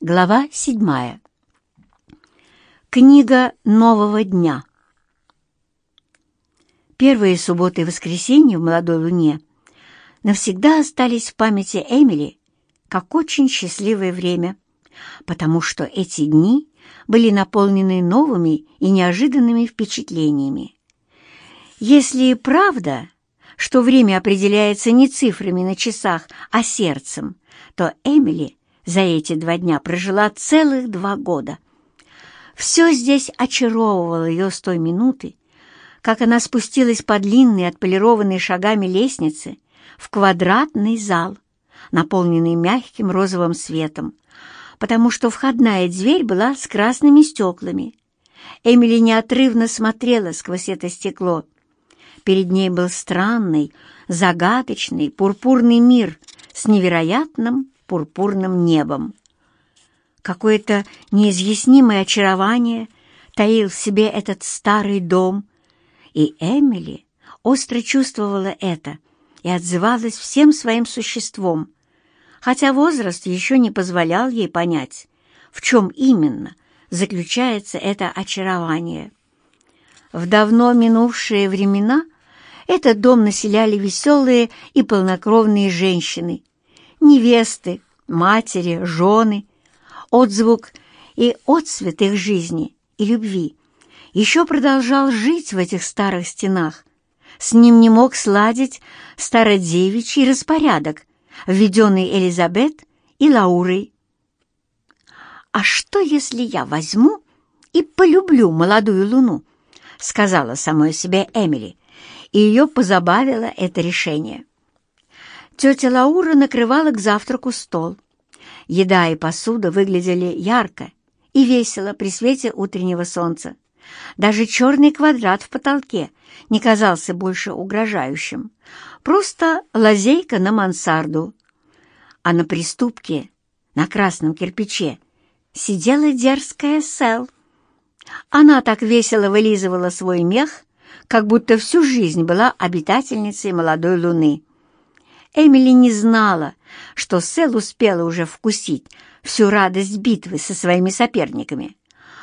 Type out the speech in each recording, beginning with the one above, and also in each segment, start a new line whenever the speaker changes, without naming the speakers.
Глава седьмая. Книга нового дня. Первые субботы и воскресенья в «Молодой луне» навсегда остались в памяти Эмили как очень счастливое время, потому что эти дни были наполнены новыми и неожиданными впечатлениями. Если и правда, что время определяется не цифрами на часах, а сердцем, то Эмили за эти два дня прожила целых два года. Все здесь очаровывало ее с той минуты, как она спустилась по длинной, отполированной шагами лестнице в квадратный зал, наполненный мягким розовым светом, потому что входная дверь была с красными стеклами. Эмили неотрывно смотрела сквозь это стекло. Перед ней был странный, загадочный, пурпурный мир с невероятным пурпурным небом. Какое-то неизъяснимое очарование таил в себе этот старый дом, и Эмили остро чувствовала это и отзывалась всем своим существом, хотя возраст еще не позволял ей понять, в чем именно заключается это очарование. В давно минувшие времена этот дом населяли веселые и полнокровные женщины, невесты, матери, жены, отзвук и отцвет их жизни и любви еще продолжал жить в этих старых стенах. С ним не мог сладить стародевичий распорядок, введенный Элизабет и Лаурой. «А что, если я возьму и полюблю молодую луну?» — сказала самой себе Эмили, и ее позабавило это решение. Тетя Лаура накрывала к завтраку стол. Еда и посуда выглядели ярко и весело при свете утреннего солнца. Даже черный квадрат в потолке не казался больше угрожающим. Просто лазейка на мансарду. А на приступке, на красном кирпиче, сидела дерзкая Сел. Она так весело вылизывала свой мех, как будто всю жизнь была обитательницей молодой луны. Эмили не знала, что Сэл успела уже вкусить всю радость битвы со своими соперниками.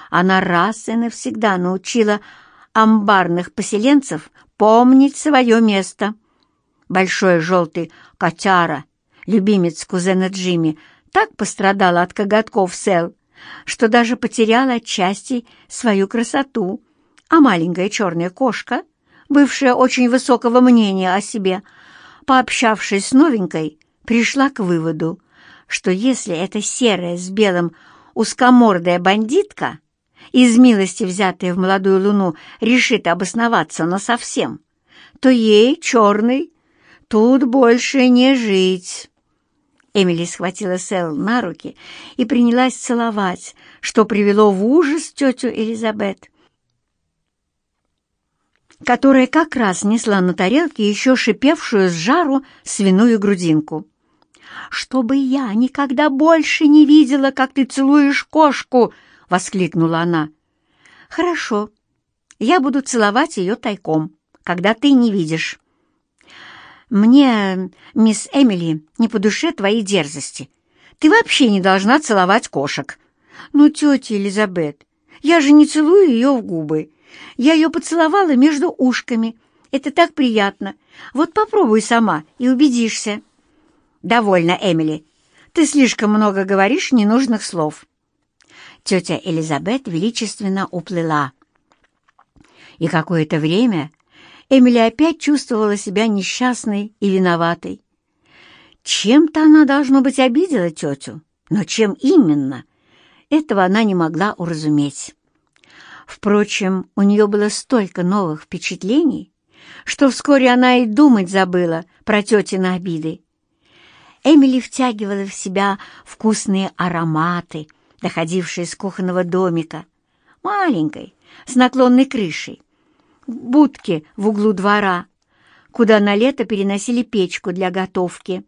Она раз и навсегда научила амбарных поселенцев помнить свое место. Большой желтый котяра, любимец кузена Джимми, так пострадала от коготков Сэл, что даже потеряла отчасти свою красоту, а маленькая черная кошка, бывшая очень высокого мнения о себе, — пообщавшись с новенькой, пришла к выводу, что если эта серая с белым узкомордая бандитка, из милости взятая в молодую луну, решит обосноваться насовсем, то ей, черный, тут больше не жить. Эмили схватила Сэл на руки и принялась целовать, что привело в ужас тетю Элизабет которая как раз несла на тарелке еще шипевшую с жару свиную грудинку. «Чтобы я никогда больше не видела, как ты целуешь кошку!» — воскликнула она. «Хорошо, я буду целовать ее тайком, когда ты не видишь». «Мне, мисс Эмили, не по душе твои дерзости. Ты вообще не должна целовать кошек». «Ну, тетя Элизабет, я же не целую ее в губы. Я ее поцеловала между ушками. Это так приятно. Вот попробуй сама и убедишься. Довольно, Эмили. Ты слишком много говоришь ненужных слов. Тетя Элизабет величественно уплыла. И какое-то время Эмили опять чувствовала себя несчастной и виноватой. Чем-то она, должно быть, обидела тетю, но чем именно, этого она не могла уразуметь. Впрочем, у нее было столько новых впечатлений, что вскоре она и думать забыла про тетины обиды. Эмили втягивала в себя вкусные ароматы, доходившие из кухонного домика, маленькой, с наклонной крышей, будки в углу двора, куда на лето переносили печку для готовки.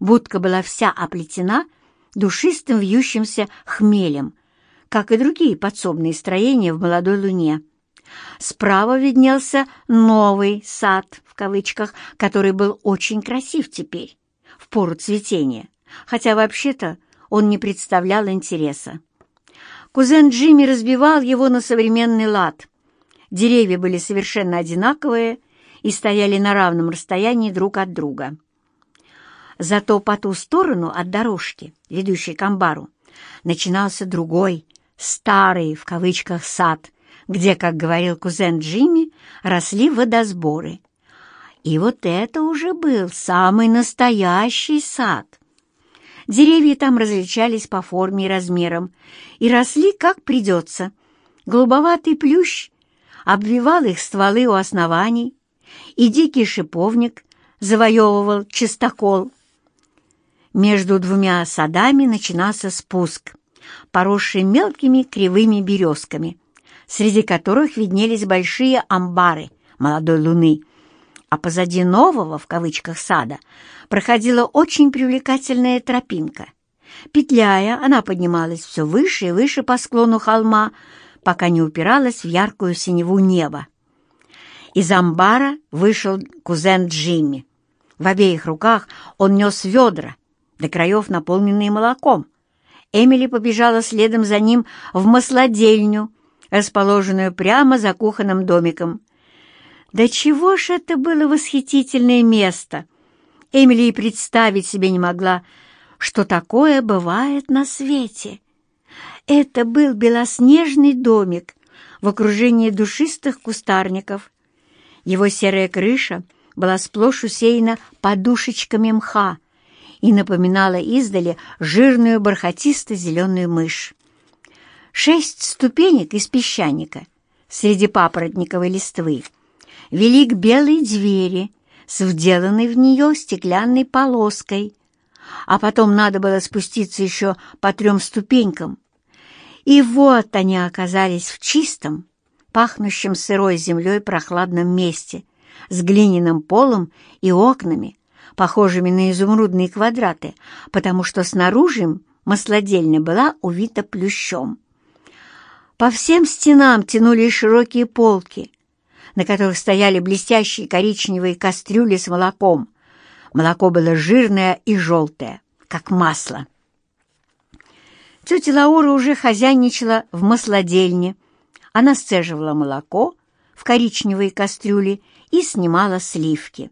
Будка была вся оплетена душистым вьющимся хмелем, как и другие подсобные строения в молодой луне. Справа виднелся «новый сад», в кавычках, который был очень красив теперь, в пору цветения, хотя вообще-то он не представлял интереса. Кузен Джимми разбивал его на современный лад. Деревья были совершенно одинаковые и стояли на равном расстоянии друг от друга. Зато по ту сторону от дорожки, ведущей к амбару, начинался другой, старый, в кавычках, сад, где, как говорил кузен Джимми, росли водосборы. И вот это уже был самый настоящий сад. Деревья там различались по форме и размерам и росли как придется. Голубоватый плющ обвивал их стволы у оснований, и дикий шиповник завоевывал чистокол. Между двумя садами начинался спуск, поросший мелкими кривыми березками, среди которых виднелись большие амбары молодой луны, а позади нового, в кавычках, сада проходила очень привлекательная тропинка. Петляя, она поднималась все выше и выше по склону холма, пока не упиралась в яркую синеву неба. Из амбара вышел кузен Джимми. В обеих руках он нес ведра, до краев наполненные молоком. Эмили побежала следом за ним в маслодельню, расположенную прямо за кухонным домиком. Да чего ж это было восхитительное место! Эмили и представить себе не могла, что такое бывает на свете. Это был белоснежный домик в окружении душистых кустарников, его серая крыша была сплошь усеяна подушечками мха и напоминала издали жирную бархатисто-зеленую мышь. Шесть ступенек из песчаника среди папоротниковой листвы вели к белой двери с вделанной в нее стеклянной полоской, а потом надо было спуститься еще по трем ступенькам. И вот они оказались в чистом, пахнущем сырой землей прохладном месте, с глиняным полом и окнами, похожими на изумрудные квадраты, потому что снаружи маслодельня была увита плющом. По всем стенам тянулись широкие полки, на которых стояли блестящие коричневые кастрюли с молоком. Молоко было жирное и желтое, как масло. Тетя Лаура уже хозяйничала в маслодельне, она сцеживала молоко в коричневые кастрюли и снимала сливки.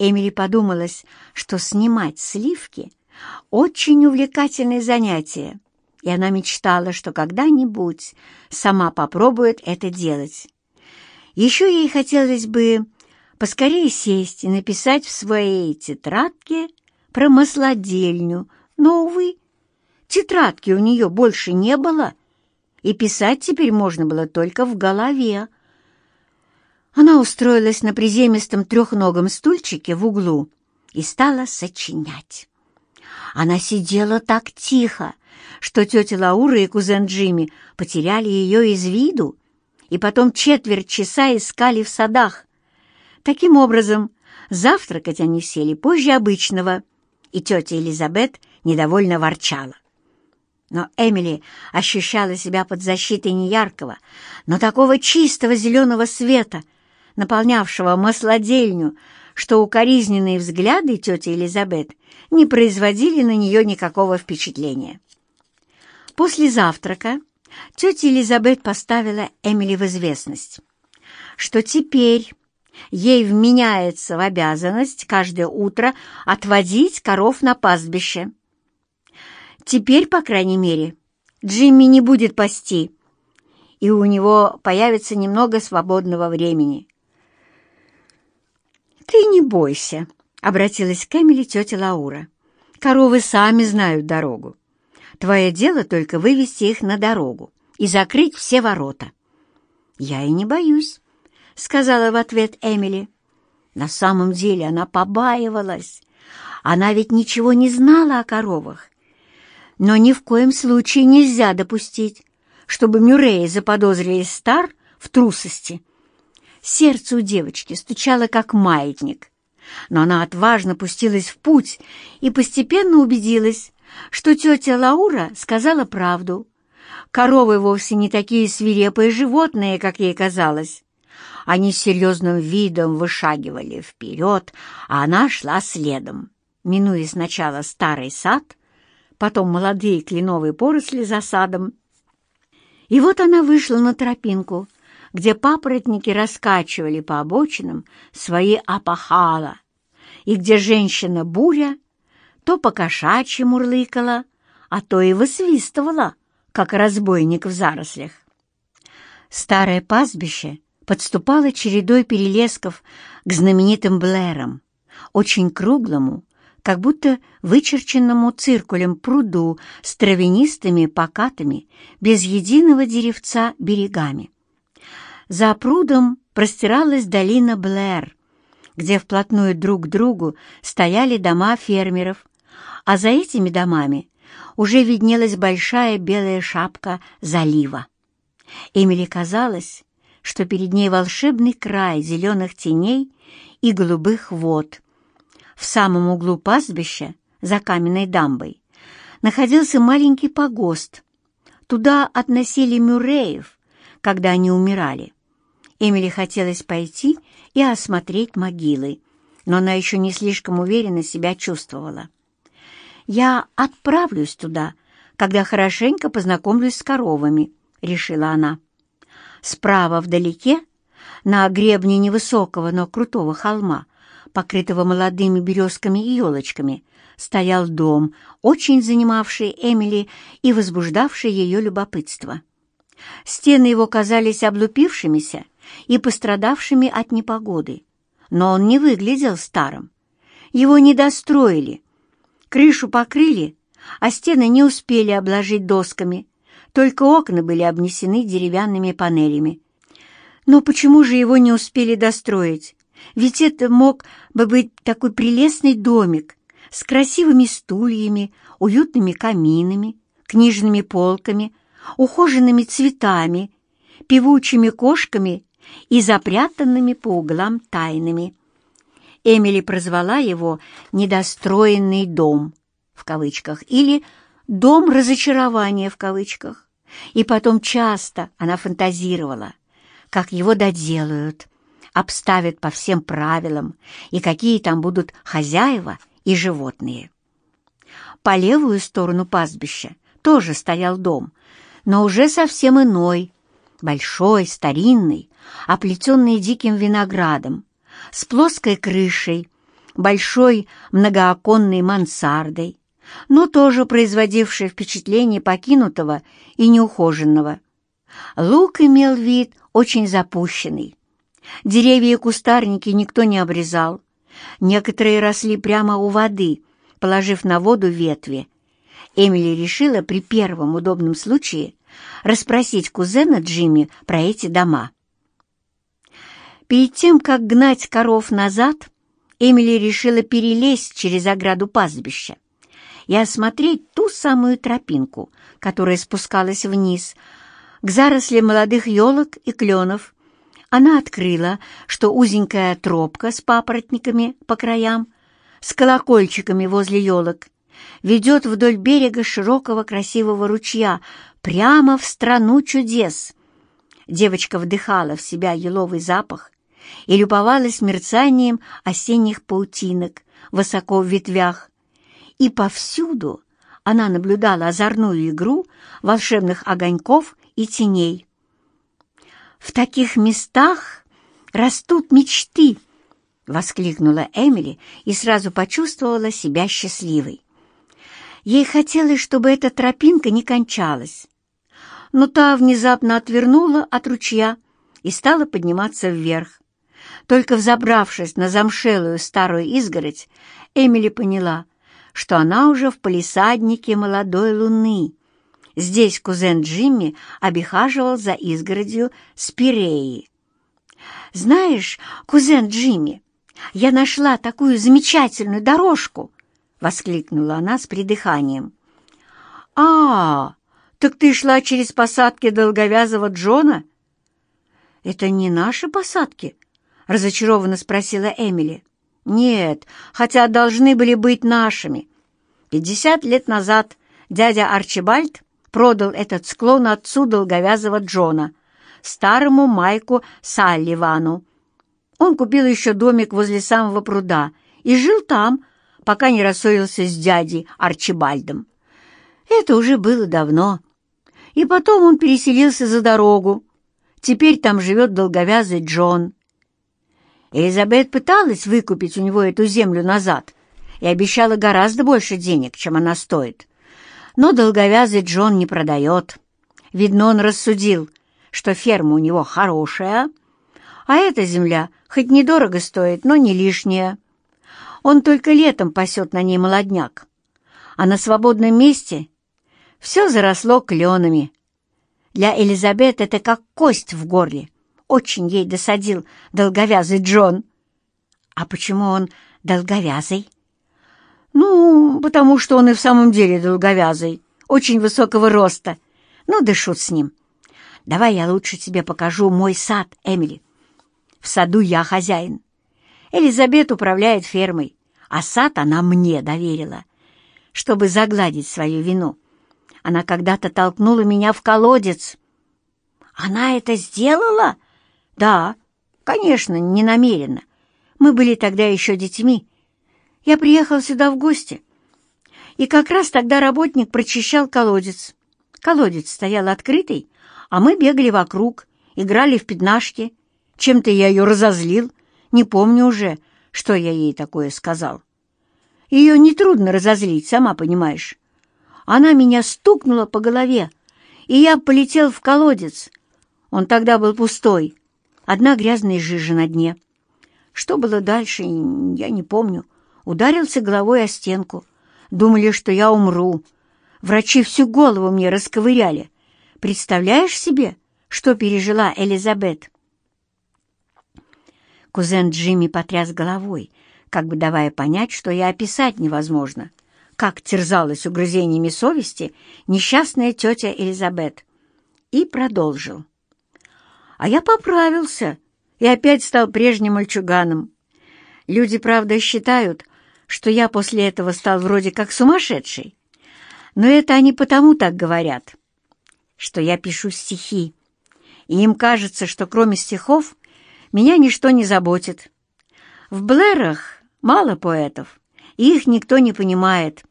Эмили подумалось, что снимать сливки — очень увлекательное занятие, и она мечтала, что когда-нибудь сама попробует это делать. Еще ей хотелось бы поскорее сесть и написать в своей тетрадке про маслодельню, но, увы, тетрадки у нее больше не было — и писать теперь можно было только в голове. Она устроилась на приземистом трехногом стульчике в углу и стала сочинять. Она сидела так тихо, что тетя Лаура и кузен Джимми потеряли ее из виду и потом четверть часа искали в садах. Таким образом, завтракать они сели позже обычного, и тетя Элизабет недовольно ворчала. Но Эмили ощущала себя под защитой неяркого, но такого чистого зеленого света, наполнявшего маслодельню, что укоризненные взгляды тети Элизабет не производили на нее никакого впечатления. После завтрака тетя Элизабет поставила Эмили в известность, что теперь ей вменяется в обязанность каждое утро отводить коров на пастбище. Теперь, по крайней мере, Джимми не будет пасти, и у него появится немного свободного времени. «Ты не бойся», — обратилась к Эмили тетя Лаура. «Коровы сами знают дорогу. Твое дело только вывести их на дорогу и закрыть все ворота». «Я и не боюсь», — сказала в ответ Эмили. На самом деле она побаивалась. Она ведь ничего не знала о коровах но ни в коем случае нельзя допустить, чтобы Мюррея заподозрили Стар в трусости. Сердце у девочки стучало, как маятник, но она отважно пустилась в путь и постепенно убедилась, что тетя Лаура сказала правду. Коровы вовсе не такие свирепые животные, как ей казалось. Они с серьезным видом вышагивали вперед, а она шла следом, минуя сначала старый сад, потом молодые кленовые поросли за садом. И вот она вышла на тропинку, где папоротники раскачивали по обочинам свои апахала, и где женщина-буря то по-кошачьи мурлыкала, а то и высвистывала, как разбойник в зарослях. Старое пастбище подступало чередой перелесков к знаменитым Блэрам, очень круглому, как будто вычерченному циркулем пруду с травянистыми покатыми, без единого деревца берегами. За прудом простиралась долина Блэр, где вплотную друг к другу стояли дома фермеров, а за этими домами уже виднелась большая белая шапка залива. Эмили казалось, что перед ней волшебный край зеленых теней и голубых вод. В самом углу пастбища, за каменной дамбой, находился маленький погост. Туда относили мюреев, когда они умирали. Эмили хотелось пойти и осмотреть могилы, но она еще не слишком уверенно себя чувствовала. «Я отправлюсь туда, когда хорошенько познакомлюсь с коровами», — решила она. Справа вдалеке, на гребне невысокого, но крутого холма, покрытого молодыми березками и елочками, стоял дом, очень занимавший Эмили и возбуждавший ее любопытство. Стены его казались облупившимися и пострадавшими от непогоды, но он не выглядел старым. Его не достроили, крышу покрыли, а стены не успели обложить досками, только окна были обнесены деревянными панелями. Но почему же его не успели достроить? Ведь это мог бы быть такой прелестный домик с красивыми стульями, уютными каминами, книжными полками, ухоженными цветами, певучими кошками и запрятанными по углам тайнами. Эмили прозвала его «недостроенный дом» в кавычках или «дом разочарования» в кавычках. И потом часто она фантазировала, как его доделают, обставят по всем правилам и какие там будут хозяева и животные. По левую сторону пастбища тоже стоял дом, но уже совсем иной, большой, старинный, оплетенный диким виноградом, с плоской крышей, большой многооконной мансардой, но тоже производивший впечатление покинутого и неухоженного. Лук имел вид очень запущенный. Деревья и кустарники никто не обрезал. Некоторые росли прямо у воды, положив на воду ветви. Эмили решила при первом удобном случае расспросить кузена Джимми про эти дома. Перед тем, как гнать коров назад, Эмили решила перелезть через ограду пастбища и осмотреть ту самую тропинку, которая спускалась вниз, к зарослям молодых елок и кленов. Она открыла, что узенькая тропка с папоротниками по краям, с колокольчиками возле елок, ведет вдоль берега широкого красивого ручья прямо в страну чудес. Девочка вдыхала в себя еловый запах и любовалась мерцанием осенних паутинок высоко в ветвях, и повсюду она наблюдала озорную игру волшебных огоньков и теней. «В таких местах растут мечты!» — воскликнула Эмили и сразу почувствовала себя счастливой. Ей хотелось, чтобы эта тропинка не кончалась, но та внезапно отвернула от ручья и стала подниматься вверх. Только взобравшись на замшелую старую изгородь, Эмили поняла, что она уже в палисаднике молодой луны. Здесь кузен Джимми обихаживал за изгородью спиреи. «Знаешь, кузен Джимми, я нашла такую замечательную дорожку!» — воскликнула она с придыханием. «А, так ты шла через посадки долговязого Джона?» «Это не наши посадки?» — разочарованно спросила Эмили. Нет, хотя должны были быть нашими. Пятьдесят лет назад дядя Арчибальд продал этот склон отцу долговязого Джона, старому Майку Салливану. Он купил еще домик возле самого пруда и жил там, пока не рассорился с дядей Арчибальдом. Это уже было давно. И потом он переселился за дорогу. Теперь там живет долговязый Джон. Элизабет пыталась выкупить у него эту землю назад и обещала гораздо больше денег, чем она стоит. Но долговязый Джон не продает. Видно, он рассудил, что ферма у него хорошая, а эта земля хоть недорого стоит, но не лишняя. Он только летом пасет на ней молодняк, а на свободном месте все заросло кленами. Для Элизабет это как кость в горле. Очень ей досадил долговязый Джон. А почему он долговязый? Ну, потому что он и в самом деле долговязый, очень высокого роста. Ну да шут с ним. Давай я лучше тебе покажу мой сад, Эмили. В саду я хозяин. Элизабет управляет фермой, а сад она мне доверила, чтобы загладить свою вину. Она когда-то толкнула меня в колодец. Она это сделала? Да, конечно, не намеренно. Мы были тогда еще детьми. Я приехал сюда в гости. И как раз тогда работник прочищал колодец. Колодец стоял открытый, а мы бегали вокруг, играли в пятнашки. Чем-то я ее разозлил, не помню уже, что я ей такое сказал. Ее нетрудно разозлить, сама понимаешь. Она меня стукнула по голове, и я полетел в колодец. Он тогда был пустой, одна грязная жижа на дне. Что было дальше, я не помню. Ударился головой о стенку. Думали, что я умру. Врачи всю голову мне расковыряли. Представляешь себе, что пережила Элизабет?» Кузен Джимми потряс головой, как бы давая понять, что и описать невозможно как терзалась угрызениями совести несчастная тетя Элизабет, и продолжил. А я поправился и опять стал прежним мальчуганом. Люди, правда, считают, что я после этого стал вроде как сумасшедший. Но это они потому так говорят, что я пишу стихи, и им кажется, что кроме стихов меня ничто не заботит. В Блэрах мало поэтов, и их никто не понимает.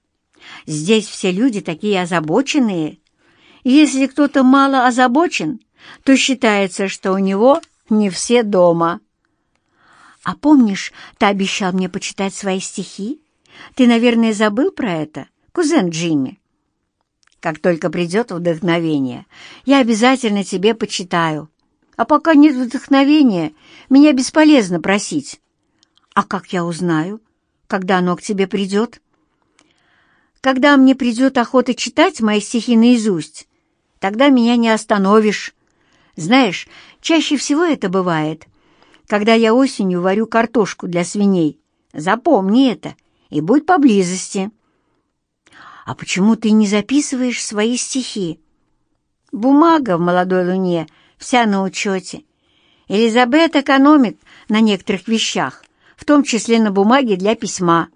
Здесь все люди такие озабоченные. Если кто-то мало озабочен, то считается, что у него не все дома. А помнишь, ты обещал мне почитать свои стихи? Ты, наверное, забыл про это, кузен Джимми? Как только придет вдохновение, я обязательно тебе почитаю. А пока нет вдохновения, меня бесполезно просить. А как я узнаю, когда оно к тебе придет?» Когда мне придет охота читать мои стихи наизусть, тогда меня не остановишь. Знаешь, чаще всего это бывает, когда я осенью варю картошку для свиней. Запомни это и будь поблизости. А почему ты не записываешь свои стихи? Бумага в молодой луне вся на учете. Элизабет экономит на некоторых вещах, в том числе на бумаге для письма.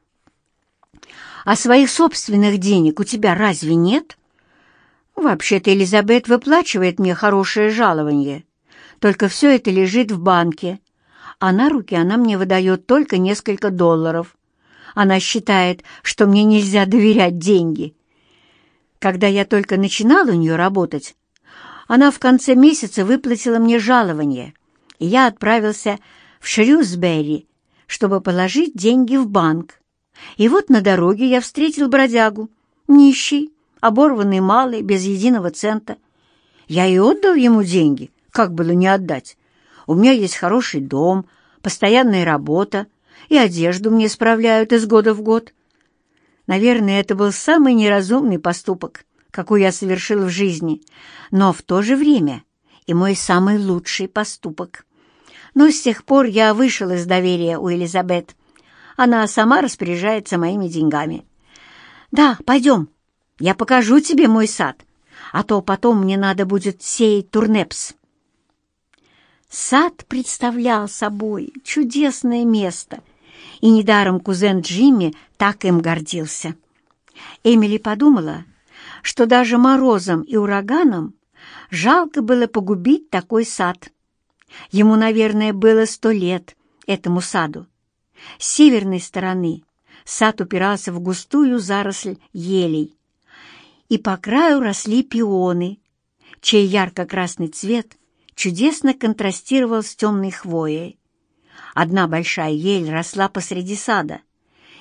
А своих собственных денег у тебя разве нет? Вообще-то Элизабет выплачивает мне хорошее жалование. Только все это лежит в банке, а на руки она мне выдает только несколько долларов. Она считает, что мне нельзя доверять деньги. Когда я только начинала у нее работать, она в конце месяца выплатила мне жалование, и я отправился в Шрюсбери, чтобы положить деньги в банк. И вот на дороге я встретил бродягу, нищий, оборванный малый, без единого цента. Я и отдал ему деньги, как было не отдать. У меня есть хороший дом, постоянная работа, и одежду мне справляют из года в год. Наверное, это был самый неразумный поступок, какой я совершил в жизни, но в то же время и мой самый лучший поступок. Но с тех пор я вышел из доверия у Элизабет, она сама распоряжается моими деньгами. Да, пойдем, я покажу тебе мой сад, а то потом мне надо будет сеять турнепс. Сад представлял собой чудесное место, и недаром кузен Джимми так им гордился. Эмили подумала, что даже морозом и ураганом жалко было погубить такой сад. Ему, наверное, было сто лет, этому саду, с северной стороны сад упирался в густую заросль елей, и по краю росли пионы, чей ярко-красный цвет чудесно контрастировал с темной хвоей. Одна большая ель росла посреди сада,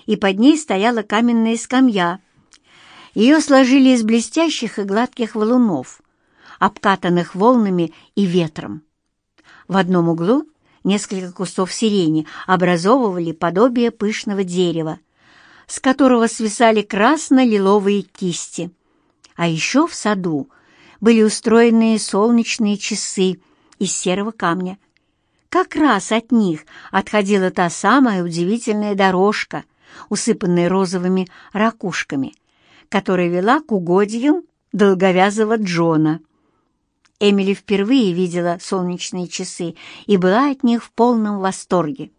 и под ней стояла каменная скамья. Ее сложили из блестящих и гладких валунов, обкатанных волнами и ветром. В одном углу несколько кустов сирени образовывали подобие пышного дерева, с которого свисали красно-лиловые кисти. А еще в саду были устроенные солнечные часы из серого камня. Как раз от них отходила та самая удивительная дорожка, усыпанная розовыми ракушками, которая вела к угодьям долговязого Джона. Эмили впервые видела солнечные часы и была от них в полном восторге.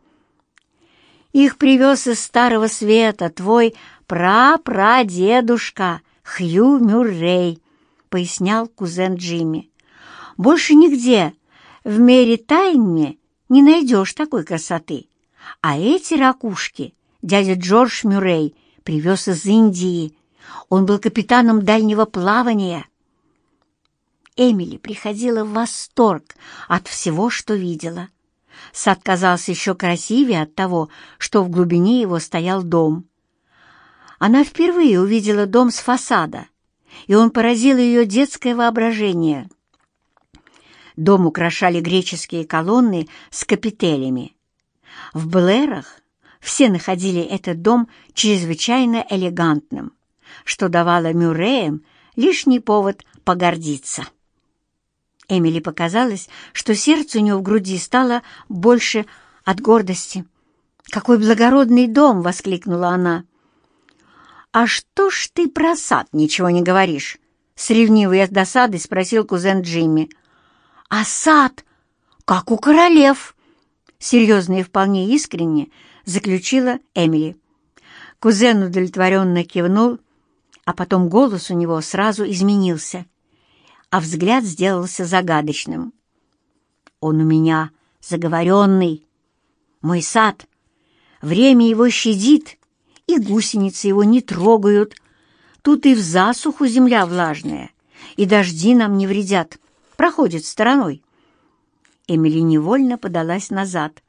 «Их привез из Старого Света твой прапрадедушка Хью Мюррей», — пояснял кузен Джимми. «Больше нигде в мире Тайме не найдешь такой красоты. А эти ракушки дядя Джордж Мюррей привез из Индии. Он был капитаном дальнего плавания». Эмили приходила в восторг от всего, что видела. Сад казался еще красивее от того, что в глубине его стоял дом. Она впервые увидела дом с фасада, и он поразил ее детское воображение. Дом украшали греческие колонны с капителями. В Блэрах все находили этот дом чрезвычайно элегантным, что давало Мюрреям лишний повод погордиться. Эмили показалось, что сердце у нее в груди стало больше от гордости. «Какой благородный дом!» — воскликнула она. «А что ж ты про сад ничего не говоришь?» — с ревнивой досадой спросил кузен Джимми. «А сад, как у королев!» — серьезно и вполне искренне заключила Эмили. Кузен удовлетворенно кивнул, а потом голос у него сразу изменился — а взгляд сделался загадочным. «Он у меня заговоренный. Мой сад. Время его щадит, и гусеницы его не трогают. Тут и в засуху земля влажная, и дожди нам не вредят, проходят стороной». Эмили невольно подалась назад,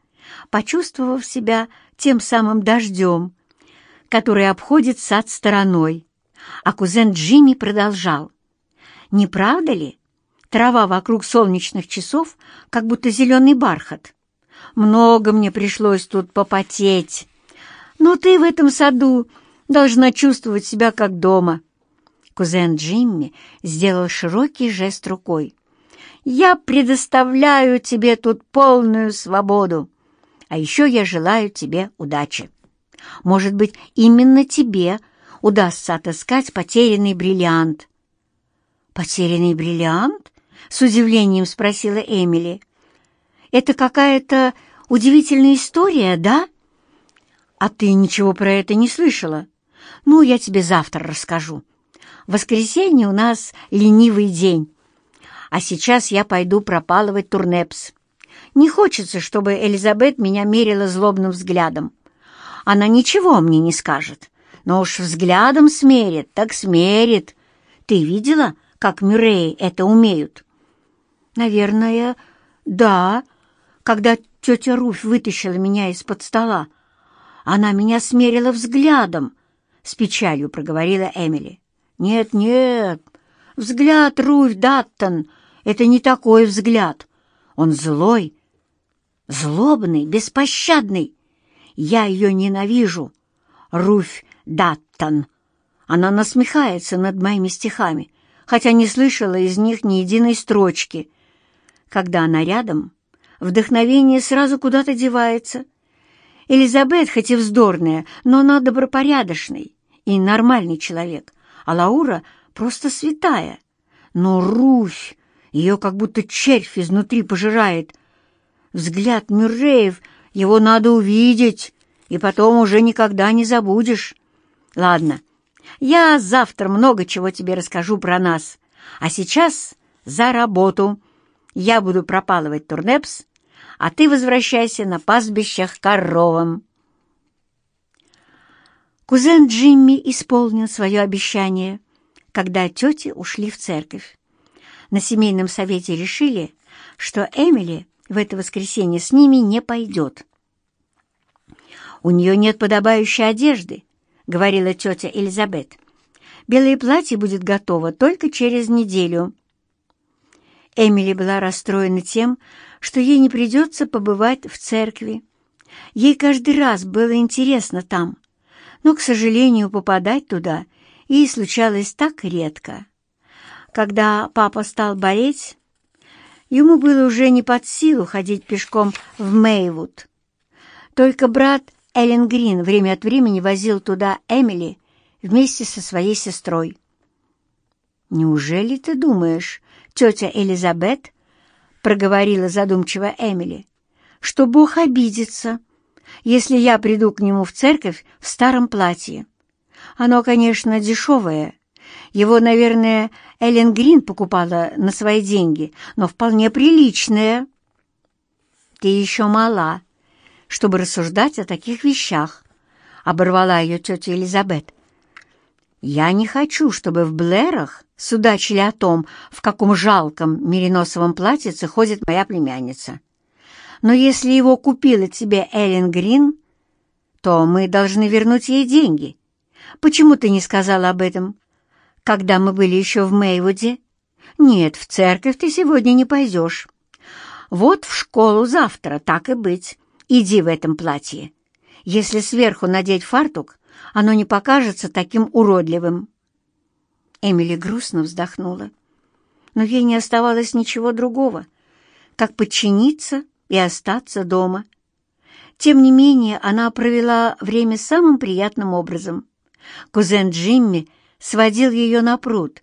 почувствовав себя тем самым дождем, который обходит сад стороной. А кузен Джимми продолжал. Не правда ли? Трава вокруг солнечных часов, как будто зеленый бархат. Много мне пришлось тут попотеть. Но ты в этом саду должна чувствовать себя как дома. Кузен Джимми сделал широкий жест рукой. «Я предоставляю тебе тут полную свободу, а еще я желаю тебе удачи. Может быть, именно тебе удастся отыскать потерянный бриллиант, «Потерянный бриллиант?» — с удивлением спросила Эмили. «Это какая-то удивительная история, да?» «А ты ничего про это не слышала? Ну, я тебе завтра расскажу. В воскресенье у нас ленивый день, а сейчас я пойду пропалывать турнепс. Не хочется, чтобы Элизабет меня мерила злобным взглядом. Она ничего мне не скажет, но уж взглядом смерит, так смерит. Ты видела, как Мюрреи это умеют?» «Наверное, да. Когда тетя Руфь вытащила меня из-под стола, она меня смерила взглядом», — с печалью проговорила Эмили. «Нет, нет, взгляд Руфь Даттон — это не такой взгляд. Он злой, злобный, беспощадный. Я ее ненавижу. Руфь Даттон. Она насмехается над моими стихами, хотя не слышала из них ни единой строчки. Когда она рядом, вдохновение сразу куда-то девается. Элизабет хоть и вздорная, но она добропорядочный и нормальный человек, а Лаура просто святая. Но Руфь, ее как будто червь изнутри пожирает. Взгляд Мюрреев, его надо увидеть, и потом уже никогда не забудешь. Ладно, — я завтра много чего тебе расскажу про нас. А сейчас за работу. Я буду пропалывать турнепс, а ты возвращайся на пастбищах коровам. Кузен Джимми исполнил свое обещание, когда тети ушли в церковь. На семейном совете решили, что Эмили в это воскресенье с ними не пойдет. «У нее нет подобающей одежды», — говорила тетя Элизабет. «Белое платье будет готово только через неделю». Эмили была расстроена тем, что ей не придется побывать в церкви. Ей каждый раз было интересно там, но, к сожалению, попадать туда ей случалось так редко. Когда папа стал болеть, ему было уже не под силу ходить пешком в Мейвуд. Только брат Эллен Грин время от времени возил туда Эмили вместе со своей сестрой. «Неужели ты думаешь, тетя Элизабет, — проговорила задумчиво Эмили, — что Бог обидится, если я приду к нему в церковь в старом платье? Оно, конечно, дешевое. Его, наверное, Эллен Грин покупала на свои деньги, но вполне приличное. Ты еще мала, чтобы рассуждать о таких вещах, — оборвала ее тетя Элизабет. Я не хочу, чтобы в Блэрах судачили о том, в каком жалком мериносовом платьице ходит моя племянница. Но если его купила тебе Эллен Грин, то мы должны вернуть ей деньги. Почему ты не сказала об этом, когда мы были еще в Мейвуде? Нет, в церковь ты сегодня не пойдешь. Вот в школу завтра, так и быть. Иди в этом платье. Если сверху надеть фартук, оно не покажется таким уродливым. Эмили грустно вздохнула. Но ей не оставалось ничего другого, как подчиниться и остаться дома. Тем не менее, она провела время самым приятным образом. Кузен Джимми сводил ее на пруд,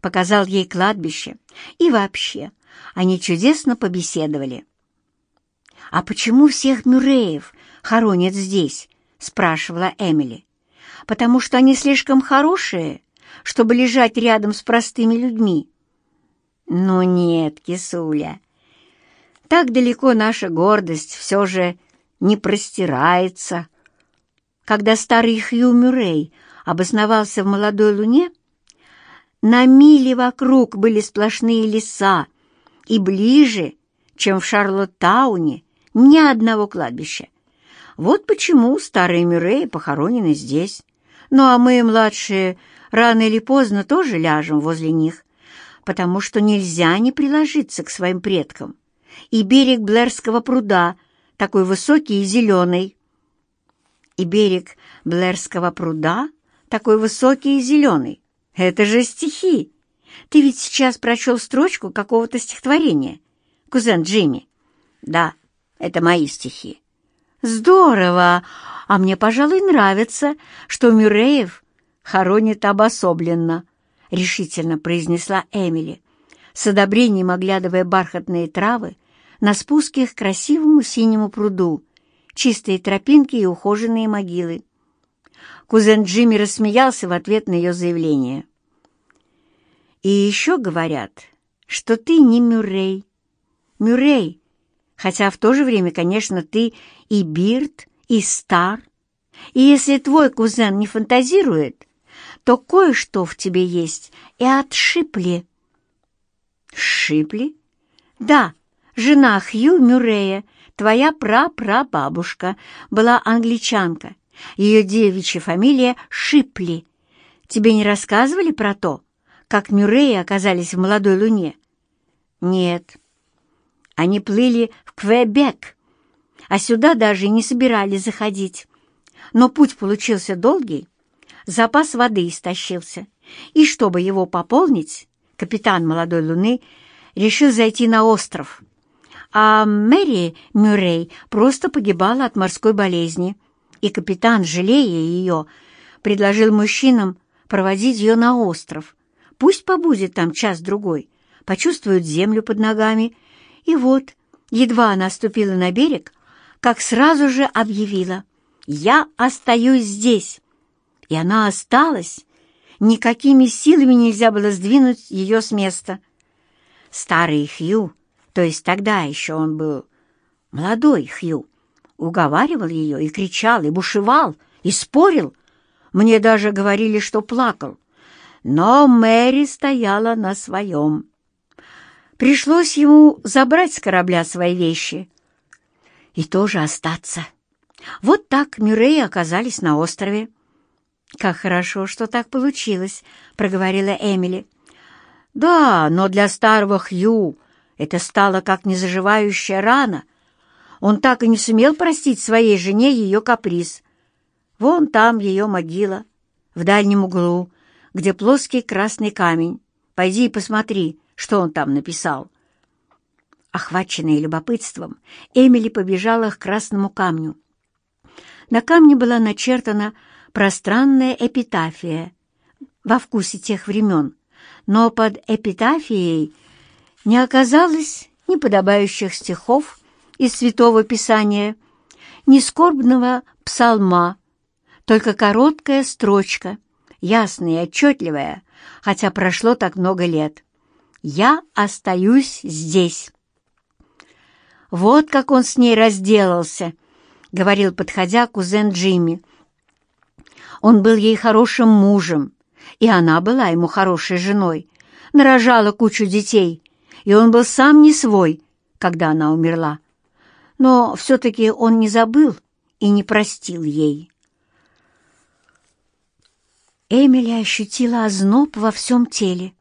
показал ей кладбище, и вообще они чудесно побеседовали. «А почему всех Мюрреев хоронят здесь?» — спрашивала Эмили потому что они слишком хорошие, чтобы лежать рядом с простыми людьми. Но нет, кисуля, так далеко наша гордость все же не простирается. Когда старый Хью Мюррей обосновался в молодой луне, на мили вокруг были сплошные леса, и ближе, чем в Шарлоттауне, ни одного кладбища. Вот почему старые Мюрреи похоронены здесь. Ну а мы, младшие, рано или поздно тоже ляжем возле них, потому что нельзя не приложиться к своим предкам. И берег Блэрского пруда такой высокий и зеленый. И берег Блэрского пруда такой высокий и зеленый. Это же стихи. Ты ведь сейчас прочел строчку какого-то стихотворения, кузен Джимми. Да, это мои стихи. Здорово! А мне, пожалуй, нравится, что Мюрреев хоронит обособленно, — решительно произнесла Эмили, с одобрением оглядывая бархатные травы на спуске к красивому синему пруду, чистые тропинки и ухоженные могилы. Кузен Джимми рассмеялся в ответ на ее заявление. «И еще говорят, что ты не Мюррей. Мюррей, хотя в то же время, конечно, ты и Бирд, и стар, и если твой кузен не фантазирует, то кое-что в тебе есть и от Шипли». «Шипли?» «Да, жена Хью Мюррея, твоя прапрабабушка, была англичанка. Ее девичья фамилия Шипли. Тебе не рассказывали про то, как Мюрреи оказались в молодой луне?» «Нет». Они плыли в Квебек, а сюда даже не собирались заходить. Но путь получился долгий, запас воды истощился, и чтобы его пополнить, капитан молодой луны решил зайти на остров. А Мэри Мюррей просто погибала от морской болезни, и капитан, жалея ее, предложил мужчинам проводить ее на остров. Пусть побудет там час-другой, почувствует землю под ногами. И вот, едва она ступила на берег, как сразу же объявила «Я остаюсь здесь». И она осталась. Никакими силами нельзя было сдвинуть ее с места. Старый Хью, то есть тогда еще он был молодой Хью, уговаривал ее и кричал, и бушевал, и спорил. Мне даже говорили, что плакал. Но Мэри стояла на своем. Пришлось ему забрать с корабля свои вещи и тоже остаться. Вот так Мюрреи оказались на острове. «Как хорошо, что так получилось», — проговорила Эмили. «Да, но для старого Хью это стало как незаживающая рана. Он так и не сумел простить своей жене ее каприз. Вон там ее могила, в дальнем углу, где плоский красный камень. Пойди и посмотри, что он там написал». Охваченная любопытством, Эмили побежала к красному камню. На камне была начертана пространная эпитафия во вкусе тех времен, но под эпитафией не оказалось ни подобающих стихов из Святого Писания, ни скорбного псалма, только короткая строчка, ясная и отчетливая, хотя прошло так много лет. «Я остаюсь здесь». Вот как он с ней разделался, — говорил, подходя кузен Джимми. Он был ей хорошим мужем, и она была ему хорошей женой, нарожала кучу детей, и он был сам не свой, когда она умерла. Но все-таки он не забыл и не простил ей. Эмили ощутила озноб во всем теле.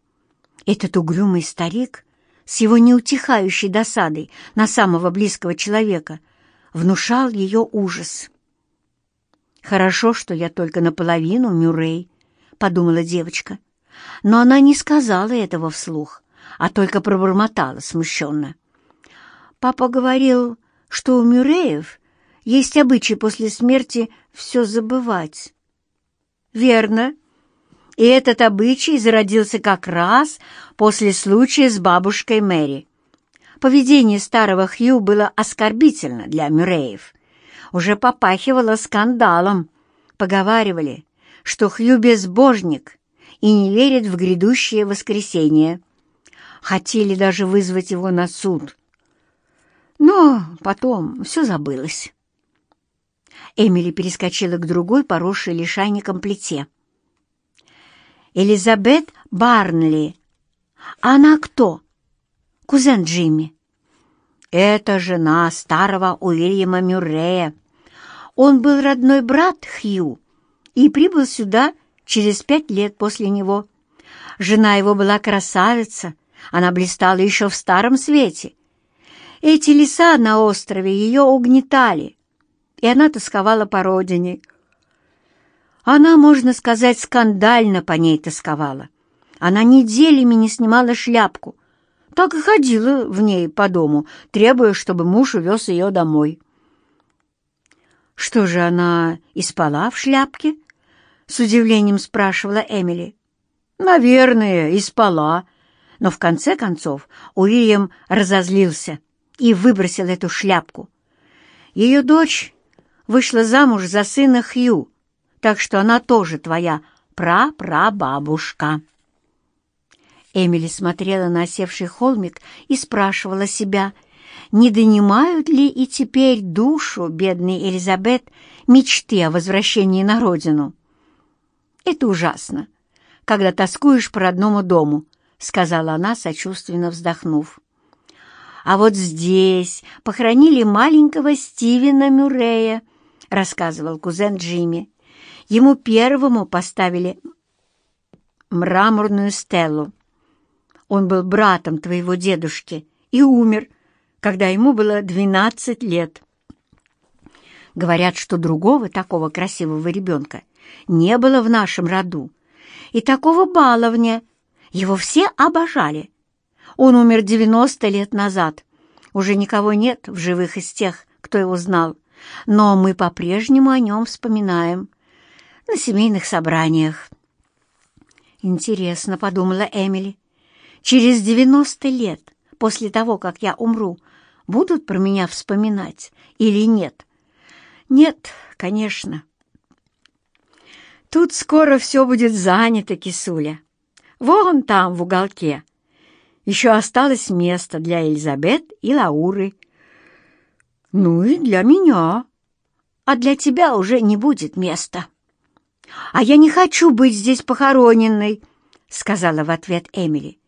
Этот угрюмый старик с его неутихающей досадой на самого близкого человека внушал ее ужас. «Хорошо, что я только наполовину Мюррей», — подумала девочка. Но она не сказала этого вслух, а только пробормотала смущенно. «Папа говорил, что у Мюрреев есть обычай после смерти все забывать». «Верно», и этот обычай зародился как раз после случая с бабушкой Мэри. Поведение старого Хью было оскорбительно для Мюрреев. Уже попахивало скандалом. Поговаривали, что Хью безбожник и не верит в грядущее воскресенье. Хотели даже вызвать его на суд. Но потом все забылось. Эмили перескочила к другой, поросшей лишайником плите. Элизабет Барнли. Она кто? Кузен Джимми. Это жена старого Уильяма Мюррея. Он был родной брат Хью и прибыл сюда через пять лет после него. Жена его была красавица, она блистала еще в старом свете. Эти леса на острове ее угнетали, и она тосковала по родине — она, можно сказать, скандально по ней тосковала. Она неделями не снимала шляпку, так и ходила в ней по дому, требуя, чтобы муж увез ее домой. «Что же она и спала в шляпке?» — с удивлением спрашивала Эмили. «Наверное, и спала». Но в конце концов Уильям разозлился и выбросил эту шляпку. Ее дочь вышла замуж за сына Хью, так что она тоже твоя прапрабабушка». Эмили смотрела на осевший холмик и спрашивала себя, не донимают ли и теперь душу бедной Элизабет мечты о возвращении на родину. «Это ужасно, когда тоскуешь по родному дому», — сказала она, сочувственно вздохнув. «А вот здесь похоронили маленького Стивена Мюррея», — рассказывал кузен Джимми. Ему первому поставили мраморную стелу. Он был братом твоего дедушки и умер, когда ему было двенадцать лет. Говорят, что другого такого красивого ребенка не было в нашем роду. И такого баловня. Его все обожали. Он умер девяносто лет назад. Уже никого нет в живых из тех, кто его знал. Но мы по-прежнему о нем вспоминаем на семейных собраниях. «Интересно», — подумала Эмили, — «через девяносто лет после того, как я умру, будут про меня вспоминать или нет?» «Нет, конечно». «Тут скоро все будет занято, кисуля. Вон там, в уголке. Еще осталось место для Элизабет и Лауры». «Ну и для меня. А для тебя уже не будет места». «А я не хочу быть здесь похороненной», — сказала в ответ Эмили.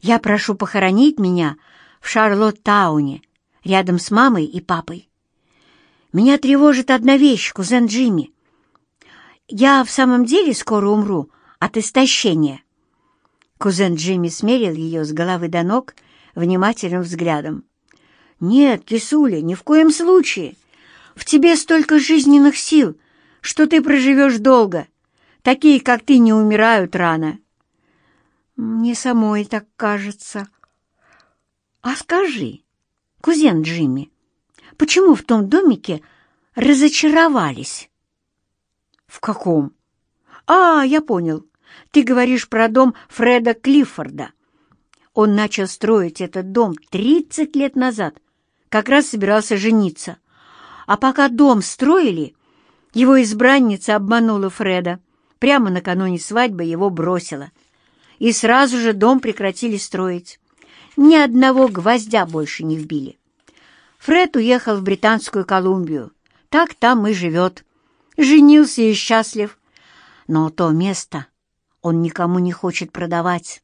«Я прошу похоронить меня в Шарлоттауне, рядом с мамой и папой. Меня тревожит одна вещь, кузен Джимми. Я в самом деле скоро умру от истощения». Кузен Джимми смерил ее с головы до ног внимательным взглядом. «Нет, кисуля, ни в коем случае. В тебе столько жизненных сил, что ты проживешь долго. Такие, как ты, не умирают рано». «Мне самой так кажется». «А скажи, кузен Джимми, почему в том домике разочаровались?» «В каком?» «А, я понял. Ты говоришь про дом Фреда Клиффорда. Он начал строить этот дом 30 лет назад, как раз собирался жениться. А пока дом строили, его избранница обманула Фреда. Прямо накануне свадьбы его бросила. И сразу же дом прекратили строить. Ни одного гвоздя больше не вбили. Фред уехал в Британскую Колумбию. Так там и живет. Женился и счастлив. Но то место он никому не хочет продавать.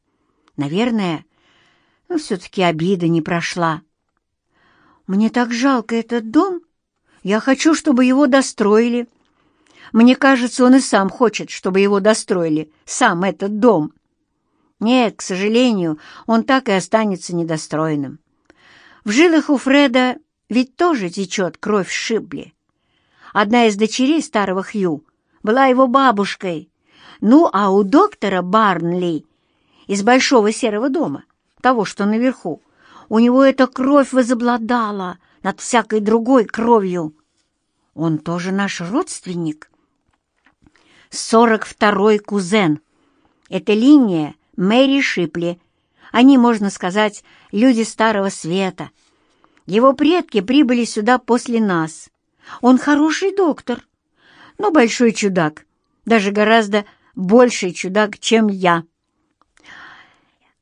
Наверное, но все-таки обида не прошла. Мне так жалко этот дом. Я хочу, чтобы его достроили. Мне кажется, он и сам хочет, чтобы его достроили, сам этот дом. Нет, к сожалению, он так и останется недостроенным. В жилах у Фреда ведь тоже течет кровь Шибли. Одна из дочерей старого Хью была его бабушкой, ну, а у доктора Барнли из Большого Серого дома, того, что наверху, у него эта кровь возобладала над всякой другой кровью. Он тоже наш родственник. Сорок второй кузен. Это линия Мэри Шипли. Они, можно сказать, люди Старого Света. Его предки прибыли сюда после нас. Он хороший доктор, но большой чудак, даже гораздо больший чудак, чем я.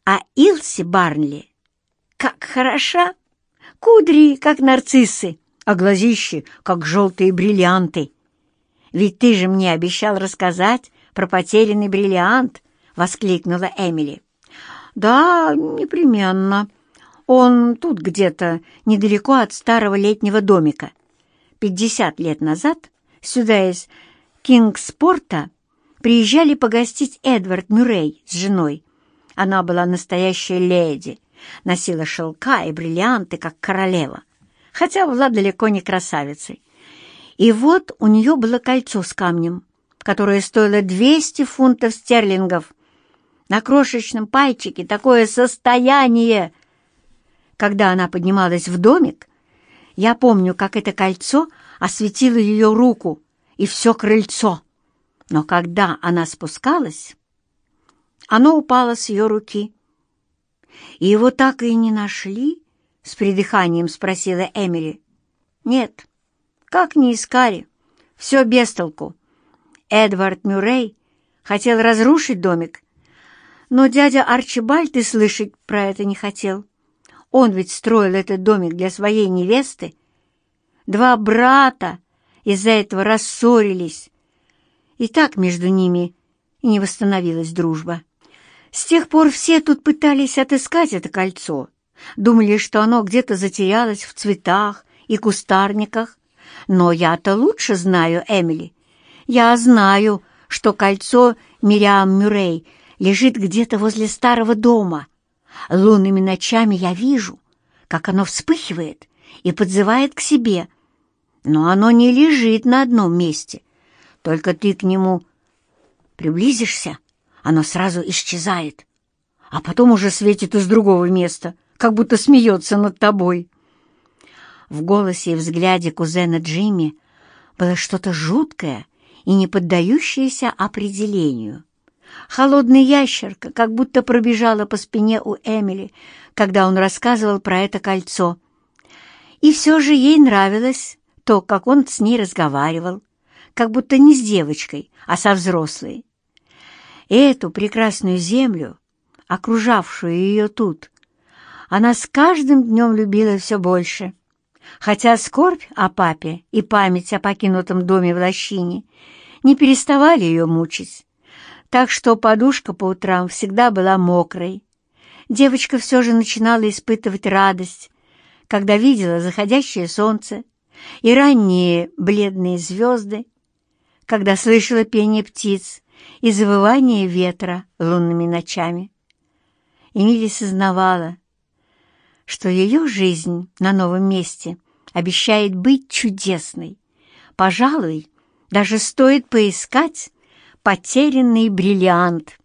А Илси Барнли как хороша! Кудри, как нарциссы, а глазищи, как желтые бриллианты. Ведь ты же мне обещал рассказать про потерянный бриллиант, — воскликнула Эмили. Да, непременно. Он тут где-то, недалеко от старого летнего домика. Пятьдесят лет назад сюда из Кингспорта приезжали погостить Эдвард Мюррей с женой. Она была настоящая леди, носила шелка и бриллианты, как королева, хотя была далеко не красавицей. И вот у нее было кольцо с камнем, которое стоило 200 фунтов стерлингов. На крошечном пальчике такое состояние! Когда она поднималась в домик, я помню, как это кольцо осветило ее руку и все крыльцо. Но когда она спускалась, оно упало с ее руки. «И его так и не нашли?» — с придыханием спросила Эмили. «Нет, как не искали. Все без толку. Эдвард Мюррей хотел разрушить домик, но дядя Арчибальд и слышать про это не хотел. Он ведь строил этот домик для своей невесты. Два брата из-за этого рассорились, и так между ними и не восстановилась дружба. С тех пор все тут пытались отыскать это кольцо, думали, что оно где-то затерялось в цветах и кустарниках. Но я-то лучше знаю Эмили. Я знаю, что кольцо Мириам Мюррей лежит где-то возле старого дома. Лунными ночами я вижу, как оно вспыхивает и подзывает к себе. Но оно не лежит на одном месте. Только ты к нему приблизишься, оно сразу исчезает, а потом уже светит из другого места, как будто смеется над тобой. В голосе и взгляде кузена Джимми было что-то жуткое и не поддающееся определению. Холодная ящерка как будто пробежала по спине у Эмили, когда он рассказывал про это кольцо. И все же ей нравилось то, как он с ней разговаривал, как будто не с девочкой, а со взрослой. Эту прекрасную землю, окружавшую ее тут, она с каждым днем любила все больше, хотя скорбь о папе и память о покинутом доме в лощине не переставали ее мучить. так что подушка по утрам всегда была мокрой. Девочка все же начинала испытывать радость, когда видела заходящее солнце и ранние бледные звезды, когда слышала пение птиц и завывание ветра лунными ночами. Эмили сознавала, что ее жизнь на новом месте обещает быть чудесной. Пожалуй, даже стоит поискать потерянный бриллиант —